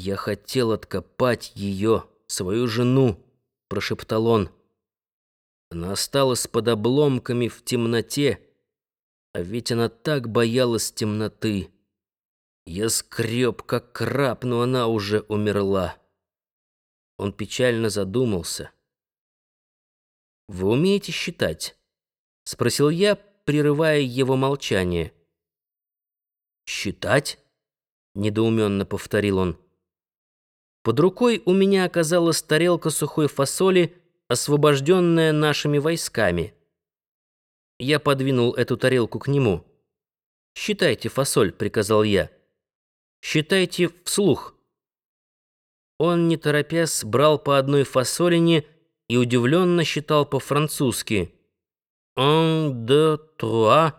«Я хотел откопать ее, свою жену», — прошептал он. Она осталась под обломками в темноте, а ведь она так боялась темноты. Я скреб, как краб, но она уже умерла. Он печально задумался. «Вы умеете считать?» — спросил я, прерывая его молчание. «Считать?» — недоуменно повторил он. Под рукой у меня оказалась тарелка сухой фасоли, освобожденная нашими войсками. Я подвинул эту тарелку к нему. «Считайте фасоль», — приказал я. «Считайте вслух». Он, не торопясь, брал по одной фасолине и удивленно считал по-французски. «Un, deux, trois».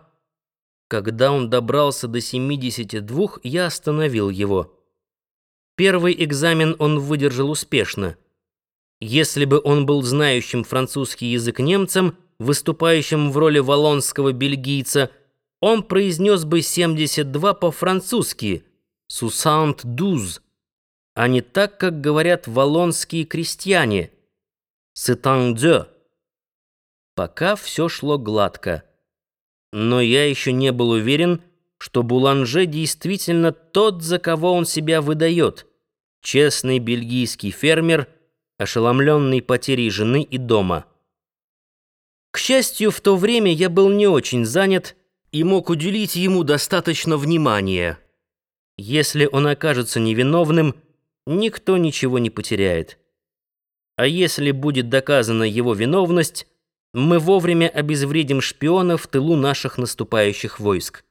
Когда он добрался до 72, я остановил его. Первый экзамен он выдержал успешно. Если бы он был знающим французский язык немцем, выступающим в роли валонского бельгийца, он произнес бы 72 по-французски «сусант дуз», а не так, как говорят валонские крестьяне «сетан Пока все шло гладко. Но я еще не был уверен, что Буланже действительно тот, за кого он себя выдает. Честный бельгийский фермер, ошеломленный потерей жены и дома. К счастью, в то время я был не очень занят и мог уделить ему достаточно внимания. Если он окажется невиновным, никто ничего не потеряет. А если будет доказана его виновность, мы вовремя обезвредим шпиона в тылу наших наступающих войск.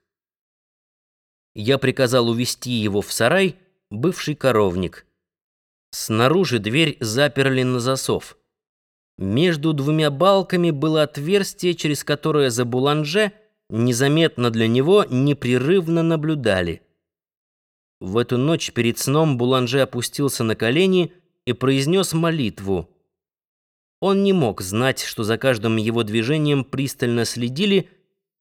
Я приказал увести его в сарай, бывший коровник. Снаружи дверь заперли на засов. Между двумя балками было отверстие, через которое за Буланже, незаметно для него, непрерывно наблюдали. В эту ночь перед сном Буланже опустился на колени и произнес молитву. Он не мог знать, что за каждым его движением пристально следили,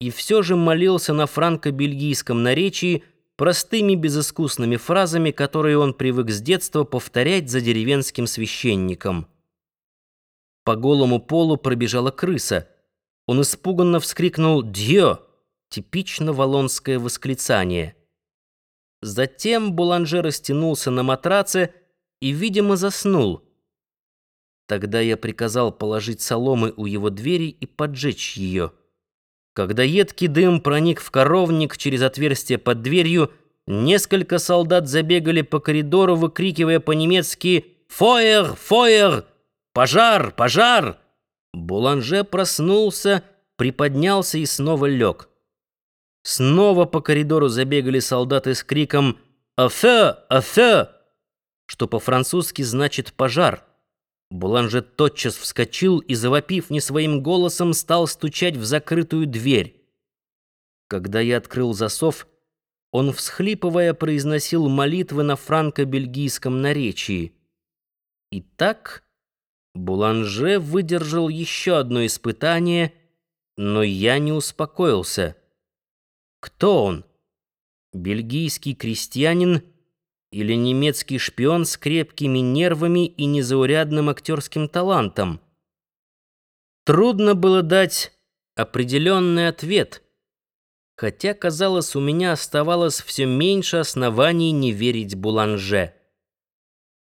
и все же молился на франко-бельгийском наречии простыми безыскусными фразами, которые он привык с детства повторять за деревенским священником. По голому полу пробежала крыса. Он испуганно вскрикнул «Дьё!» Типично валонское восклицание. Затем Буланже растянулся на матраце и, видимо, заснул — Тогда я приказал положить соломы у его двери и поджечь ее. Когда едкий дым проник в коровник через отверстие под дверью, несколько солдат забегали по коридору, выкрикивая по-немецки «Фойер! Фойер! Пожар! Пожар!» Буланже проснулся, приподнялся и снова лег. Снова по коридору забегали солдаты с криком «Афе! Афе!», что по-французски значит «пожар». Буланже тотчас вскочил и, завопив не своим голосом, стал стучать в закрытую дверь. Когда я открыл засов, он, всхлипывая, произносил молитвы на франко-бельгийском наречии. Итак, Буланже выдержал еще одно испытание, но я не успокоился. Кто он? Бельгийский крестьянин — или немецкий шпион с крепкими нервами и незаурядным актерским талантом? Трудно было дать определенный ответ, хотя, казалось, у меня оставалось все меньше оснований не верить Буланже.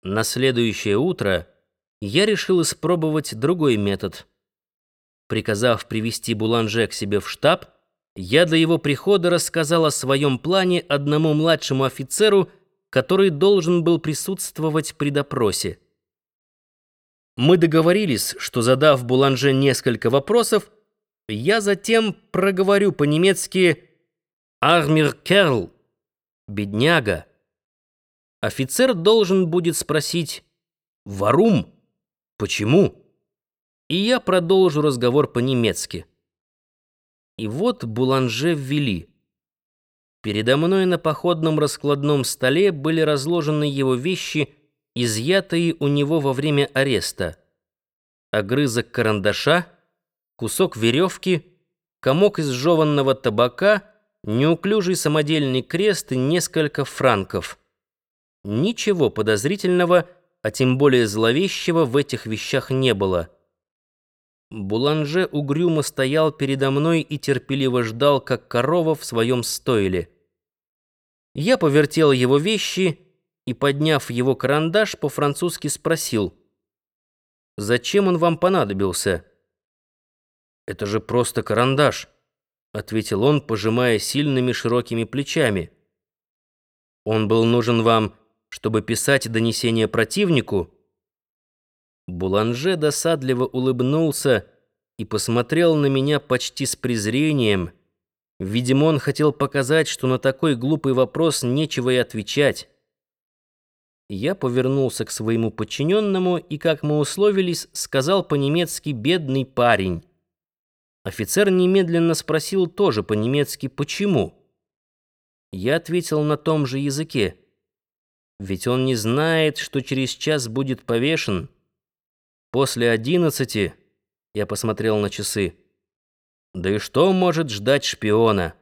На следующее утро я решил испробовать другой метод. Приказав привести Буланже к себе в штаб, я до его прихода рассказал о своем плане одному младшему офицеру, который должен был присутствовать при допросе. Мы договорились, что задав Буланже несколько вопросов, я затем проговорю по-немецки «Армир Керл», «бедняга». Офицер должен будет спросить «Варум?» «Почему?» И я продолжу разговор по-немецки. И вот Буланже ввели. Передо мной на походном раскладном столе были разложены его вещи, изъятые у него во время ареста. Огрызок карандаша, кусок веревки, комок изжеванного табака, неуклюжий самодельный крест и несколько франков. Ничего подозрительного, а тем более зловещего в этих вещах не было. Буланже угрюмо стоял передо мной и терпеливо ждал, как корова в своем стойле. Я повертел его вещи и, подняв его карандаш, по-французски спросил, «Зачем он вам понадобился?» «Это же просто карандаш», — ответил он, пожимая сильными широкими плечами. «Он был нужен вам, чтобы писать донесение противнику?» Буланже досадливо улыбнулся и посмотрел на меня почти с презрением. Видимо, он хотел показать, что на такой глупый вопрос нечего и отвечать. Я повернулся к своему подчиненному и, как мы условились, сказал по-немецки «бедный парень». Офицер немедленно спросил тоже по-немецки «почему?». Я ответил на том же языке. Ведь он не знает, что через час будет повешен. После одиннадцати я посмотрел на часы. Да и что может ждать шпиона?